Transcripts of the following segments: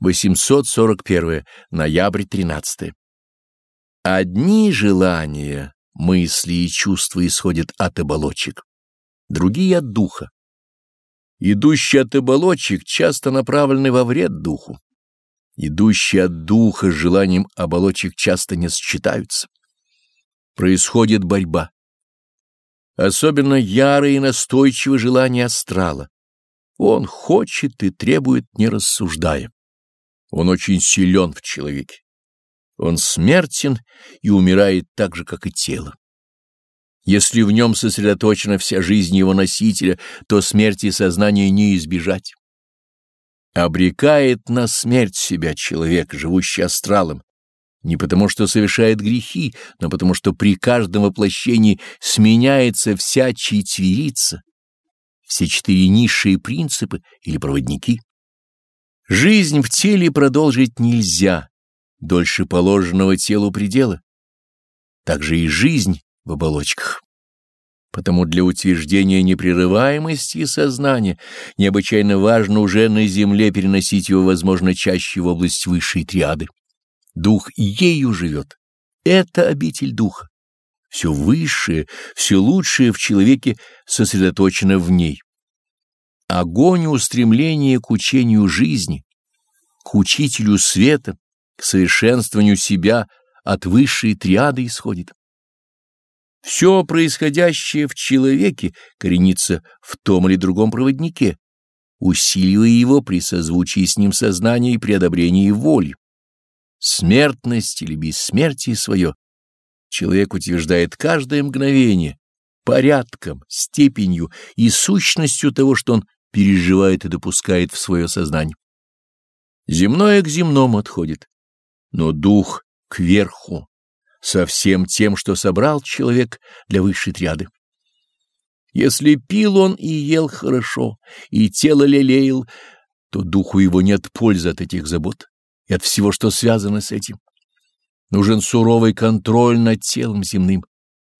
841. Ноябрь 13. Одни желания, мысли и чувства исходят от оболочек, другие — от духа. Идущие от оболочек часто направлены во вред духу. Идущие от духа с желанием оболочек часто не сочетаются. Происходит борьба. Особенно ярое и настойчивое желание астрала. Он хочет и требует, не рассуждая. Он очень силен в человеке. Он смертен и умирает так же, как и тело. Если в нем сосредоточена вся жизнь его носителя, то смерти сознания не избежать. Обрекает на смерть себя человек, живущий астралом, не потому что совершает грехи, но потому что при каждом воплощении сменяется вся четверица, все четыре низшие принципы или проводники. Жизнь в теле продолжить нельзя, дольше положенного телу предела. Также и жизнь в оболочках. Потому для утверждения непрерываемости сознания необычайно важно уже на Земле переносить его, возможно, чаще в область высшей триады. Дух ею живет. Это обитель духа. Все высшее, все лучшее в человеке сосредоточено в ней. Огонь устремления к учению жизни, к учителю света, к совершенствованию себя от высшей триады исходит. Все происходящее в человеке коренится в том или другом проводнике, усиливая его при созвучии с ним сознания и при одобрении воли. Смертность или бессмертие свое человек утверждает каждое мгновение порядком, степенью и сущностью того, что он переживает и допускает в свое сознание. Земное к земному отходит, но дух к верху, со всем тем, что собрал человек для высшей триады. Если пил он и ел хорошо, и тело лелеял, то духу его нет пользы от этих забот и от всего, что связано с этим. Нужен суровый контроль над телом земным,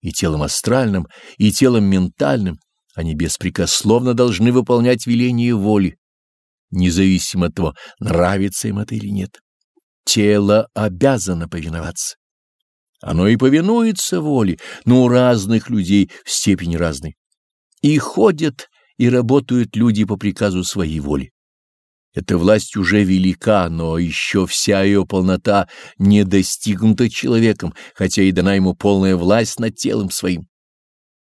и телом астральным, и телом ментальным, они беспрекословно должны выполнять веление воли, независимо от того, нравится им это или нет. Тело обязано повиноваться. Оно и повинуется воле, но у разных людей в степени разной. И ходят, и работают люди по приказу своей воли. Эта власть уже велика, но еще вся ее полнота не достигнута человеком, хотя и дана ему полная власть над телом своим.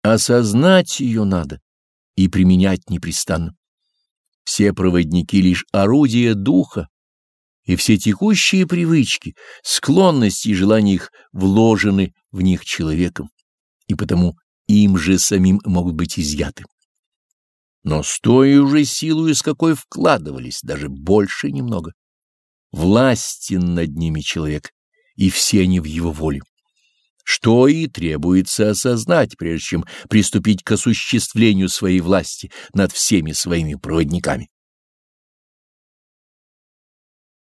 Осознать ее надо и применять непрестанно. Все проводники — лишь орудия духа, и все текущие привычки, склонности и желания их вложены в них человеком, и потому им же самим могут быть изъяты. Но с той уже силою, с какой вкладывались, даже больше немного. Властен над ними человек, и все они в его воле что и требуется осознать, прежде чем приступить к осуществлению своей власти над всеми своими проводниками.